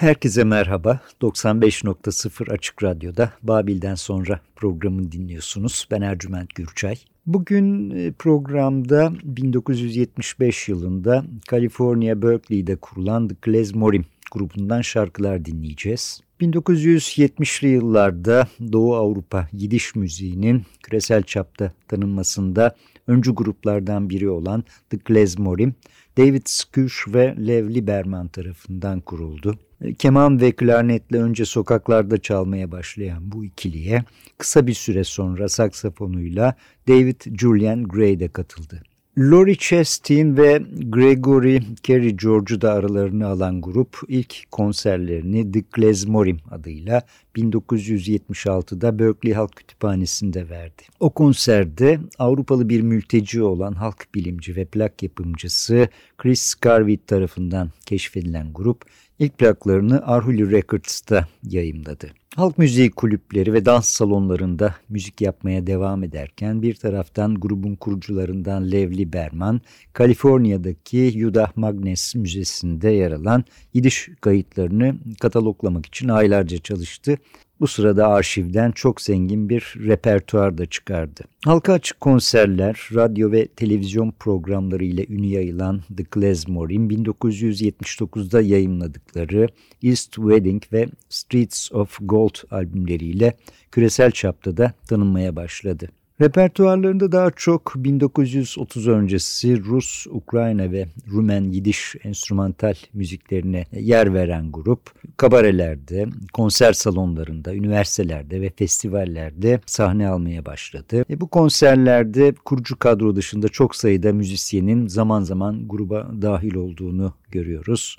Herkese merhaba. 95.0 Açık Radyo'da Babil'den sonra programını dinliyorsunuz. Ben Ercüment Gürçay. Bugün e, programda 1975 yılında Kaliforniya Berkeley'de kurulan The Klezmorim grubundan şarkılar dinleyeceğiz. 1970'li yıllarda Doğu Avrupa Yidiş müziğinin küresel çapta tanınmasında öncü gruplardan biri olan The Klezmorim, David Skush ve Lev Liberman tarafından kuruldu. Keman ve klarnetle önce sokaklarda çalmaya başlayan bu ikiliye kısa bir süre sonra saksafonuyla David Julian Gray de katıldı. Lori Chastain ve Gregory Kerry George'u da aralarını alan grup ilk konserlerini The Klezmorim adıyla 1976'da Berkeley Halk Kütüphanesi'nde verdi. O konserde Avrupalı bir mülteci olan halk bilimci ve plak yapımcısı Chris Scarwitt tarafından keşfedilen grup ilk plaklarını Arhuli Records'ta yayımladı. Halk müziği kulüpleri ve dans salonlarında müzik yapmaya devam ederken bir taraftan grubun kurucularından Lev Liberman, Kaliforniya'daki Yudah Magnes Müzesi'nde yer alan Yidiş kayıtlarını kataloglamak için aylarca çalıştı. Bu sırada arşivden çok zengin bir repertuar da çıkardı. Halka açık konserler, radyo ve televizyon programları ile ünü yayılan The Klezmorin 1979'da yayınladıkları East Wedding ve Streets of Gold albümleriyle küresel çapta da tanınmaya başladı. Repertuarlarında daha çok 1930 öncesi Rus, Ukrayna ve Rumen Yidiş enstrümantal müziklerine yer veren grup, kabarelerde, konser salonlarında, üniversitelerde ve festivallerde sahne almaya başladı. E bu konserlerde kurucu kadro dışında çok sayıda müzisyenin zaman zaman gruba dahil olduğunu görüyoruz.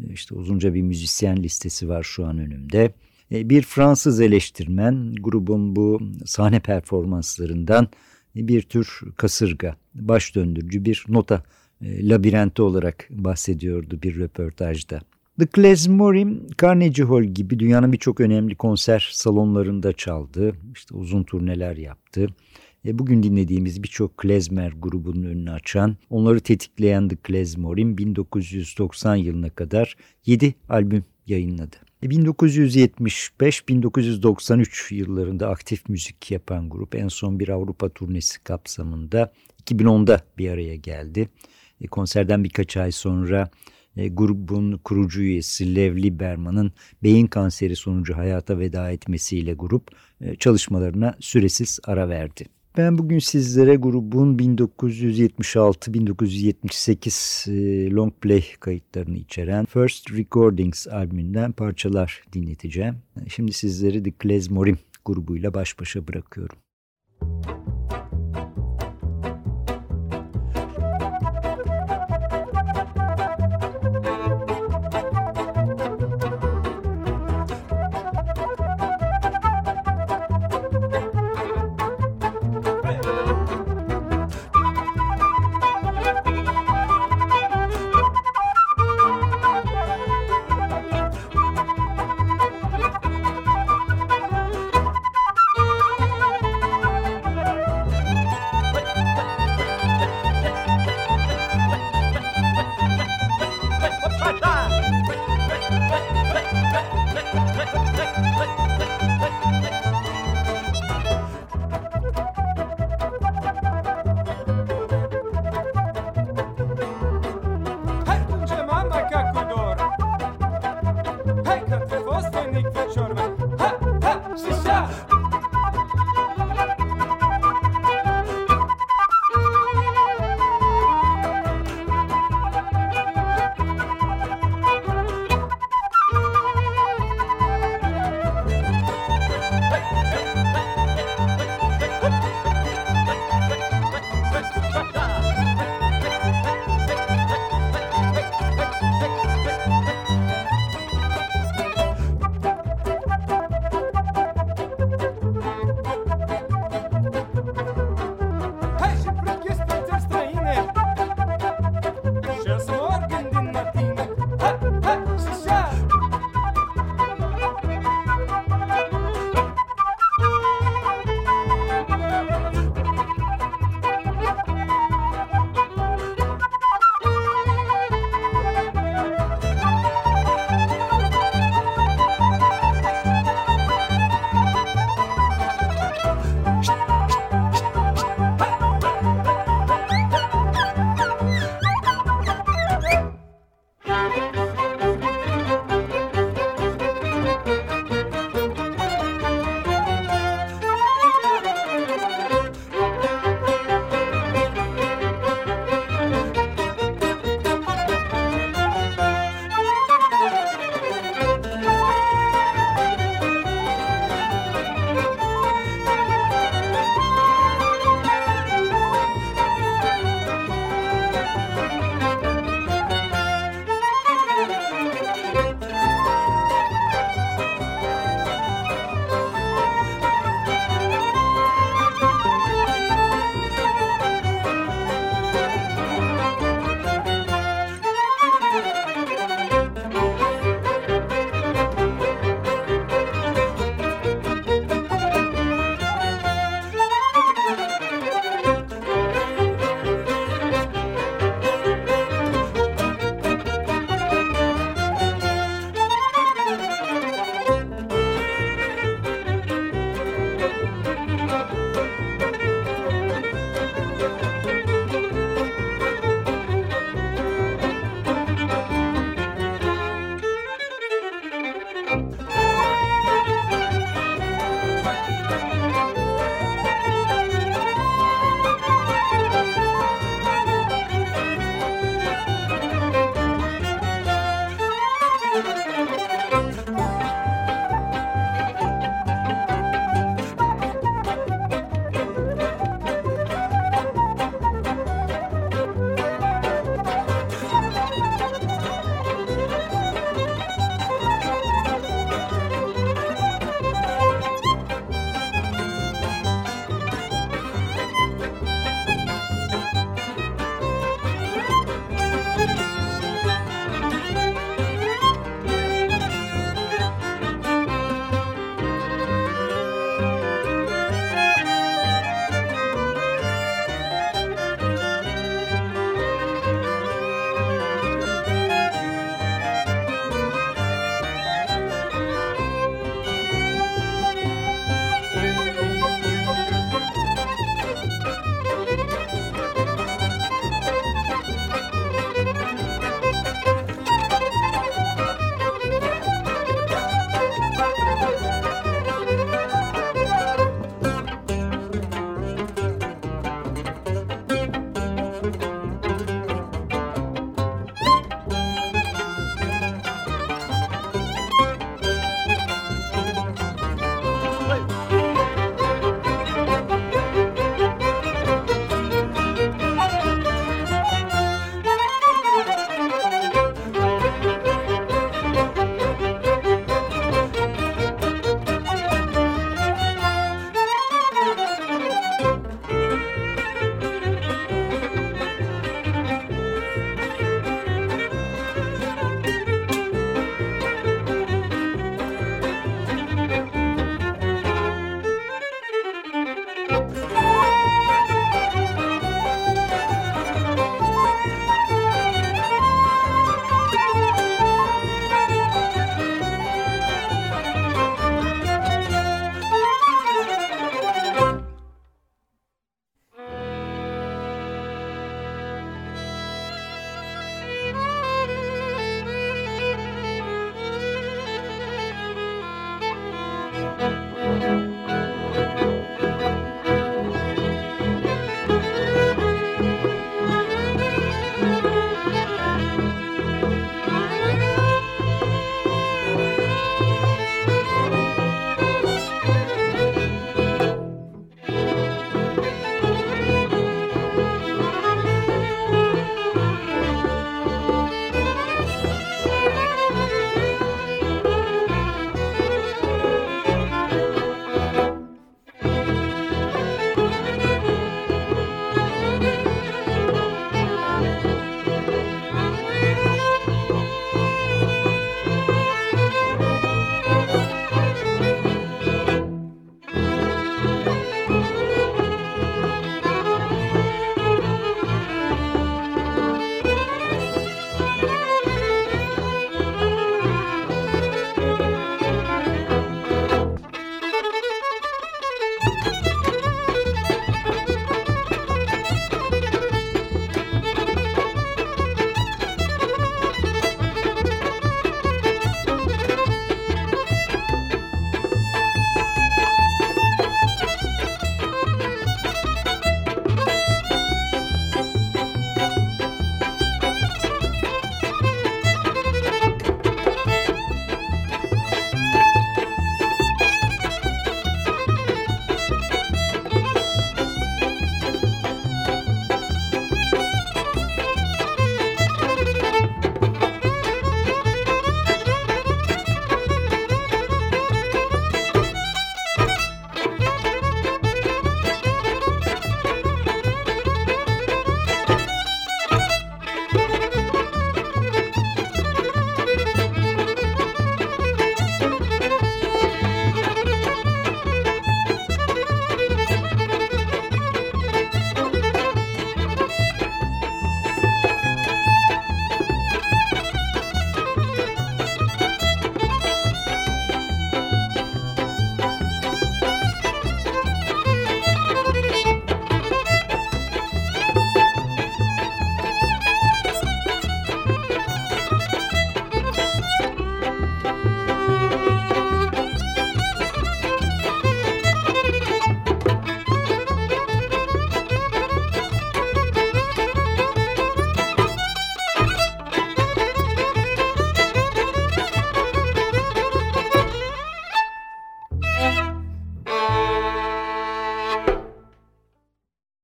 E, işte uzunca bir müzisyen listesi var şu an önümde. E, bir Fransız eleştirmen grubun bu sahne performanslarından bir tür kasırga, baş döndürücü bir nota e, labirenti olarak bahsediyordu bir röportajda. The Klezmorim, Carnegie Hall gibi dünyanın birçok önemli konser salonlarında çaldı. İşte uzun turneler yaptı. E, bugün dinlediğimiz birçok klezmer grubunun önünü açan, onları tetikleyen The Klezmorim 1990 yılına kadar 7 albüm yayınladı. 1975-1993 yıllarında aktif müzik yapan grup en son bir Avrupa turnesi kapsamında 2010'da bir araya geldi. E, konserden birkaç ay sonra e, grubun kurucu üyesi Lev Liberman'ın beyin kanseri sonucu hayata veda etmesiyle grup e, çalışmalarına süresiz ara verdi. Ben bugün sizlere grubun 1976-1978 e, long play kayıtlarını içeren First Recordings albümünden parçalar dinleteceğim. Şimdi sizleri The Klezmorim grubuyla baş başa bırakıyorum. Müzik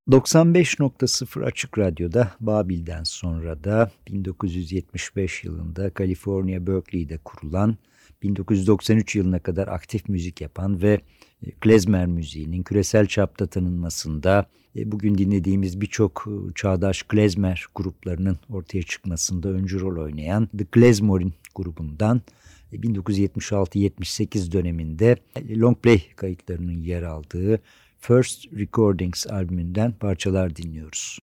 95.0 Açık Radyo'da Babil'den sonra da 1975 yılında Kaliforniya Berkeley'de kurulan 1993 yılına kadar aktif müzik yapan ve e, klezmer müziğinin küresel çapta tanınmasında e, bugün dinlediğimiz birçok e, çağdaş klezmer gruplarının ortaya çıkmasında öncü rol oynayan The Klezmorin grubundan 1976-78 döneminde long play kayıtlarının yer aldığı First Recordings albümünden parçalar dinliyoruz.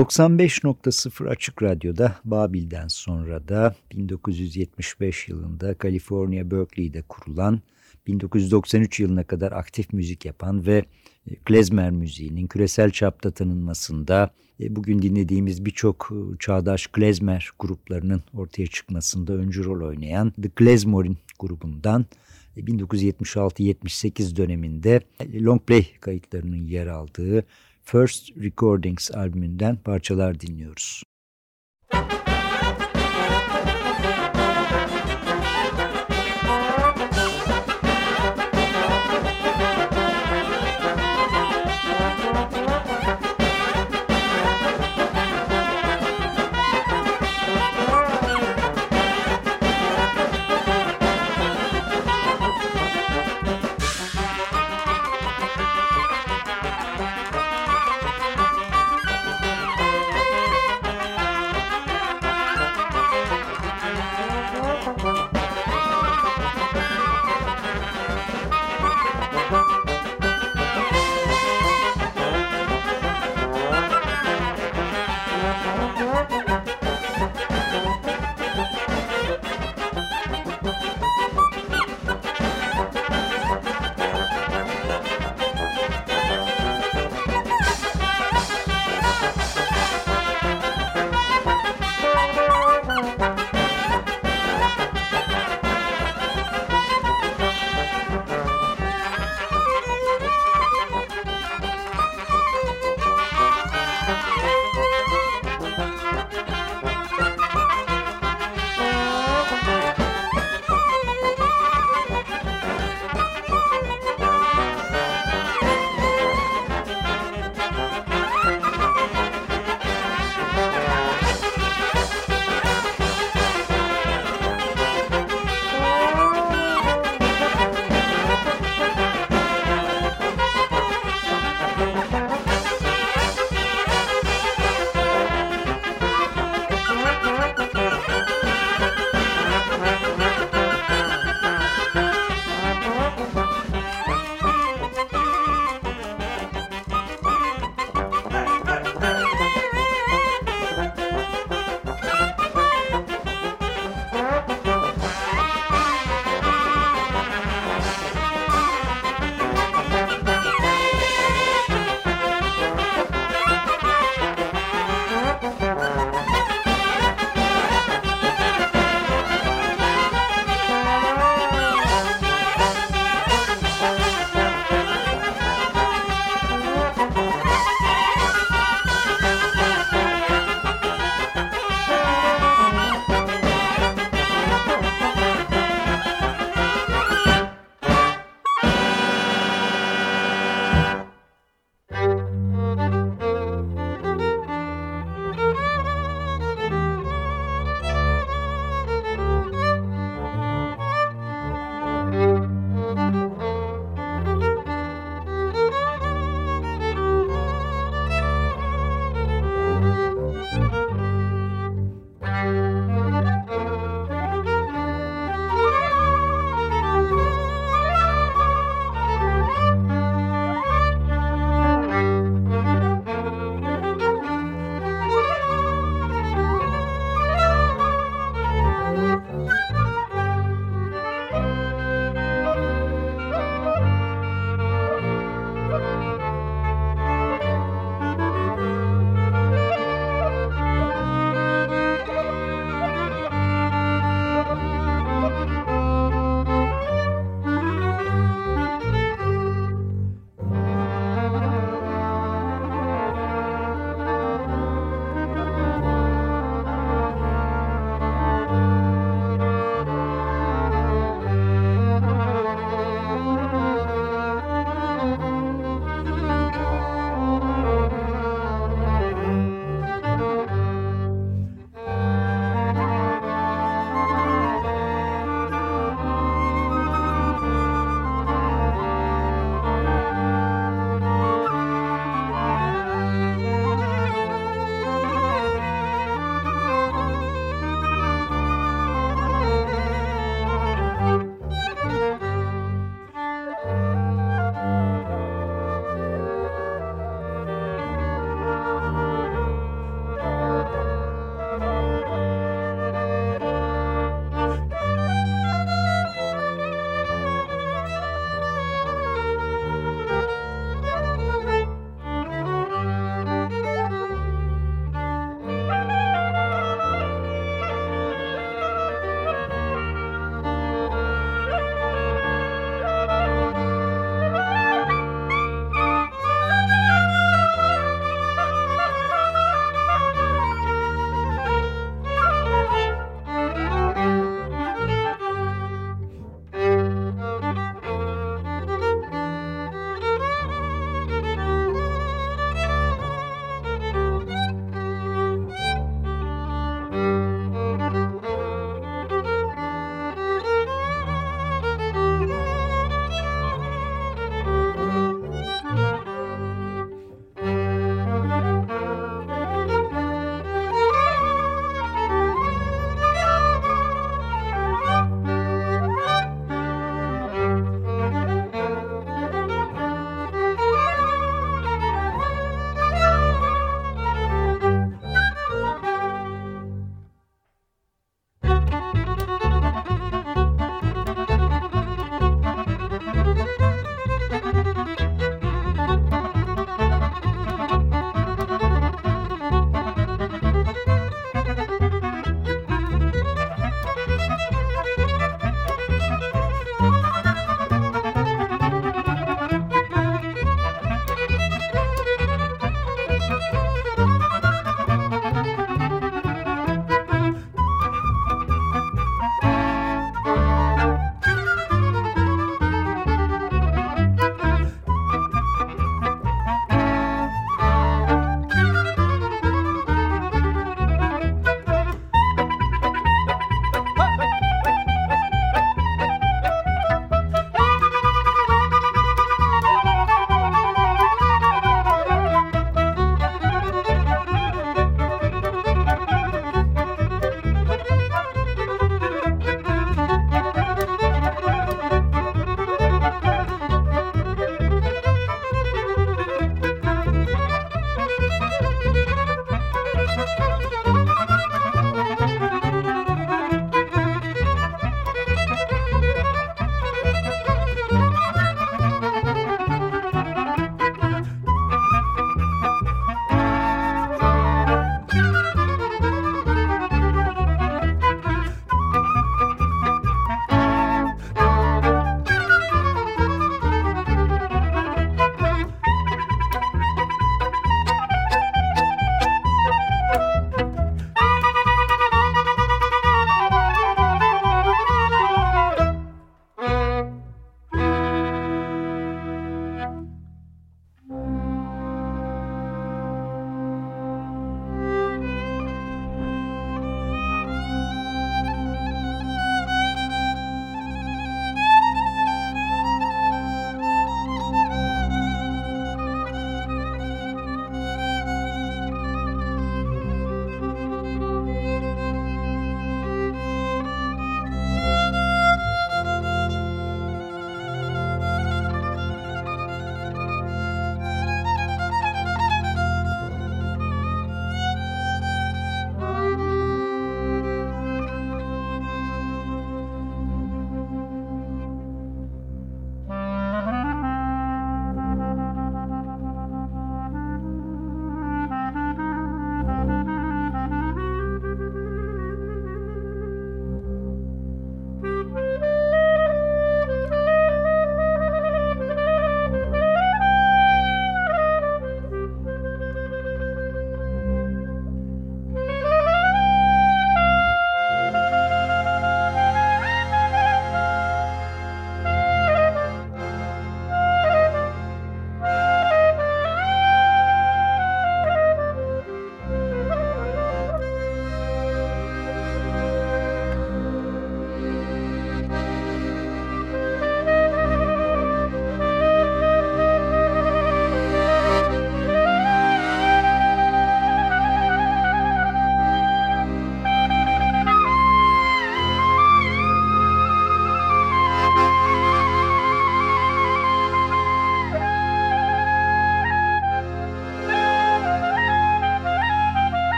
95.0 Açık Radyo'da Babil'den sonra da 1975 yılında Kaliforniya Berkeley'de kurulan 1993 yılına kadar aktif müzik yapan ve e, klezmer müziğinin küresel çapta tanınmasında e, bugün dinlediğimiz birçok e, çağdaş klezmer gruplarının ortaya çıkmasında öncü rol oynayan The Klezmorin grubundan 1976-78 döneminde long play kayıtlarının yer aldığı First Recordings albümünden parçalar dinliyoruz.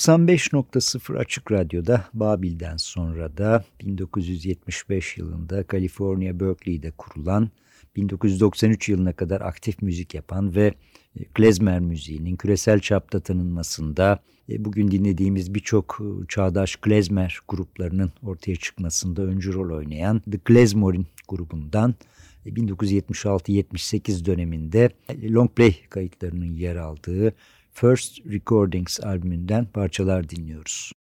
95.0 Açık Radyo'da Babil'den sonra da 1975 yılında Kaliforniya Berkeley'de kurulan 1993 yılına kadar aktif müzik yapan ve e, klezmer müziğinin küresel çapta tanınmasında e, bugün dinlediğimiz birçok e, çağdaş klezmer gruplarının ortaya çıkmasında öncü rol oynayan The Klezmorin grubundan 1976-78 döneminde long play kayıtlarının yer aldığı First Recordings albümünden parçalar dinliyoruz.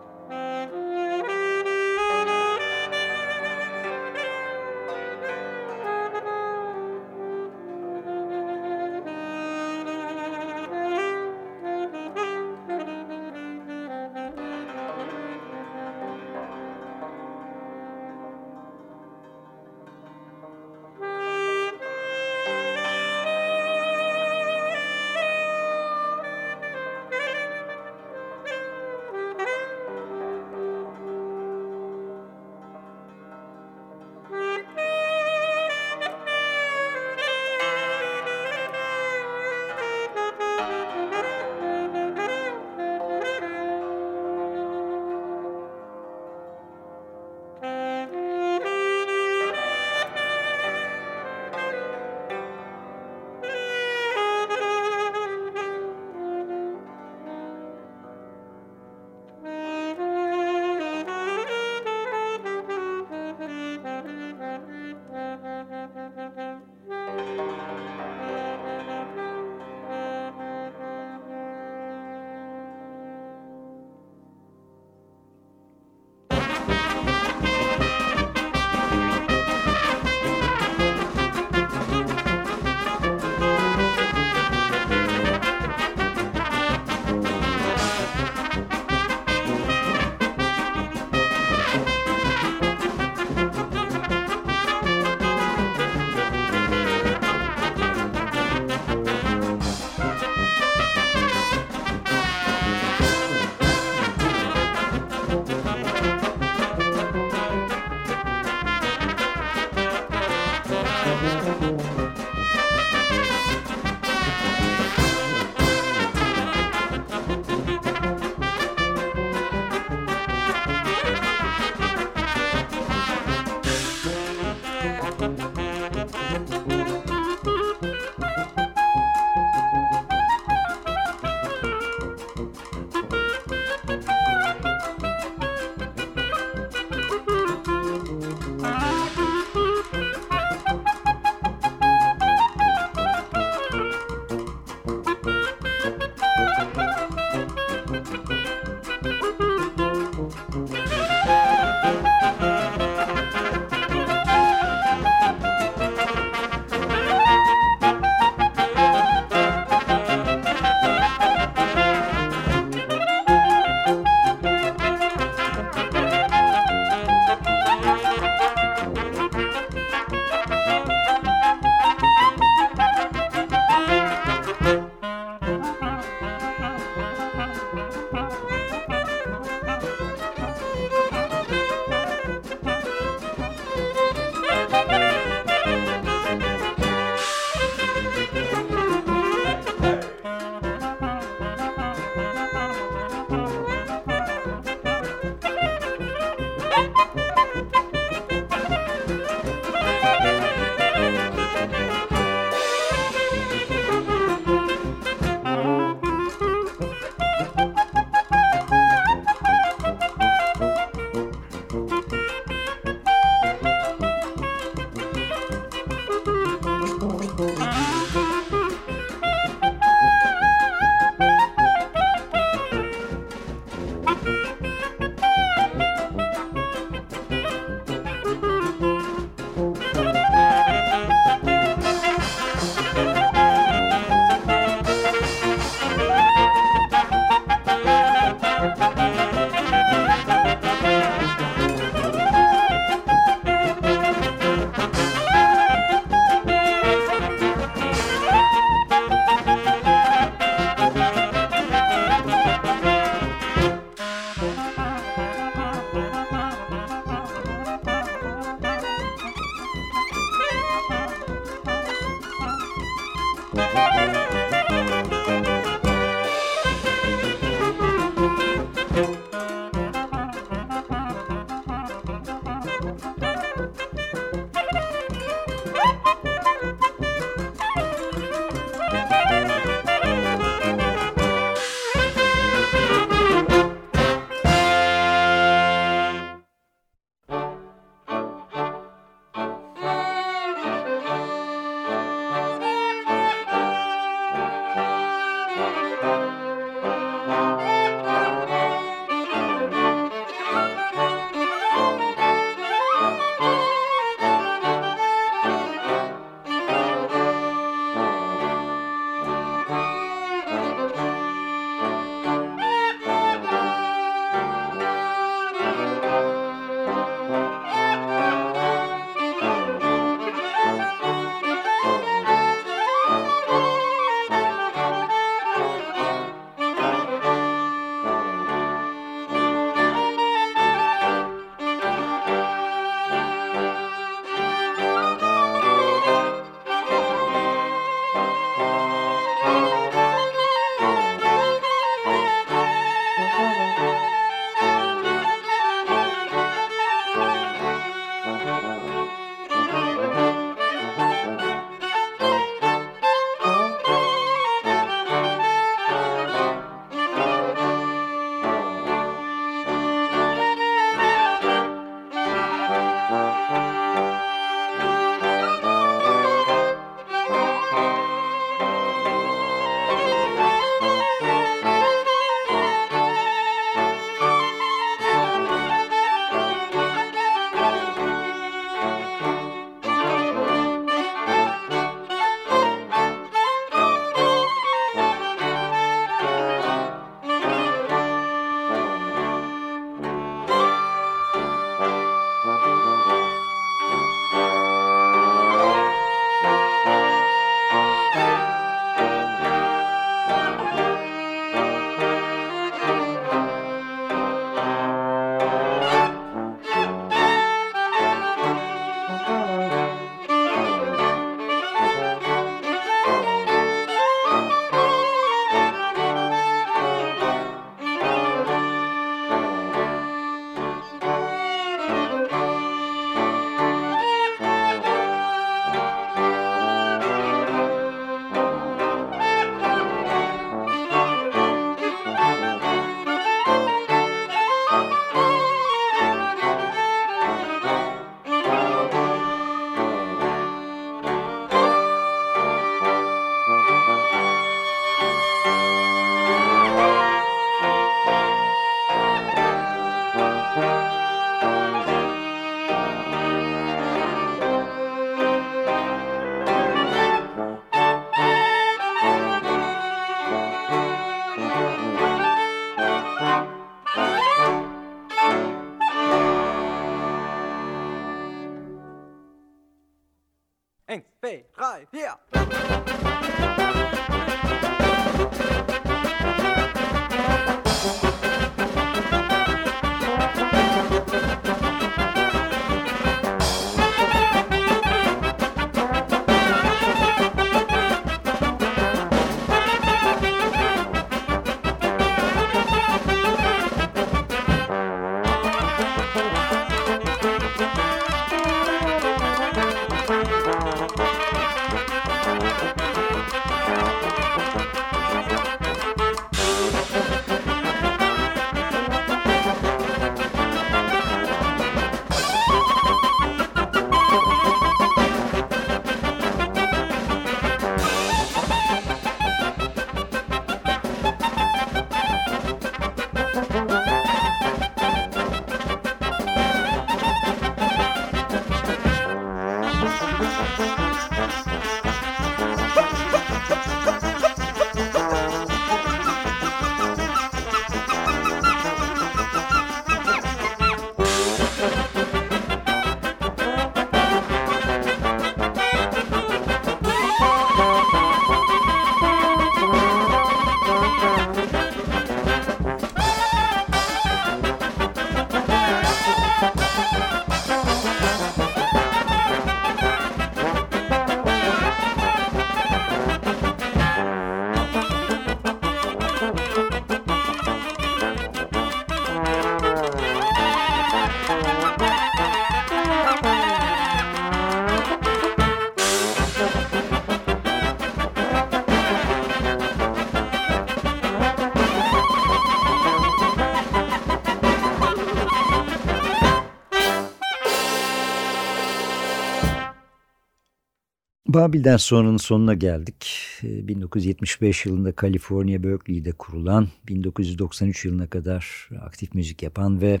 Babil'den sonranın sonuna geldik. 1975 ee, yılında Kaliforniya Berkeley'de kurulan, 1993 yılına kadar aktif müzik yapan ve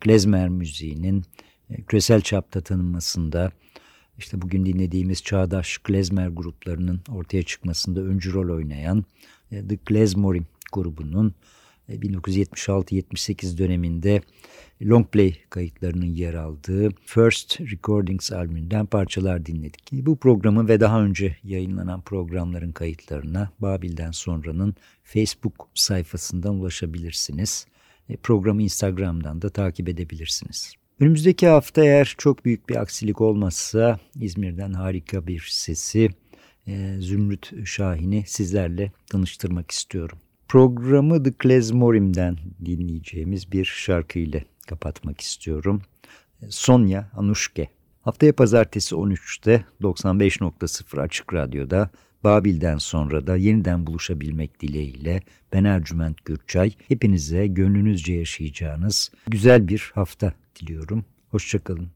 klezmer müziğinin e, küresel çapta tanınmasında, işte bugün dinlediğimiz çağdaş klezmer gruplarının ortaya çıkmasında öncü rol oynayan e, The Klezmorim grubunun 1976-78 e, döneminde long play kayıtlarının yer aldığı First Recordings albümünden parçalar dinledik. Bu programı ve daha önce yayınlanan programların kayıtlarına Babil'den sonranın Facebook sayfasından ulaşabilirsiniz. E, programı Instagram'dan da takip edebilirsiniz. Önümüzdeki hafta eğer çok büyük bir aksilik olmazsa İzmir'den harika bir sesi e, Zümrüt Şahin'i sizlerle tanıştırmak istiyorum. Programı The Klezmorim'den dinleyeceğimiz bir şarkı ile kapatmak istiyorum. Sonya Anuşke. Haftaya pazartesi 13'te 95.0 Açık Radyo'da Babil'den sonra da yeniden buluşabilmek dileğiyle ben Ercüment Gürçay. Hepinize gönlünüzce yaşayacağınız güzel bir hafta diliyorum. Hoşçakalın.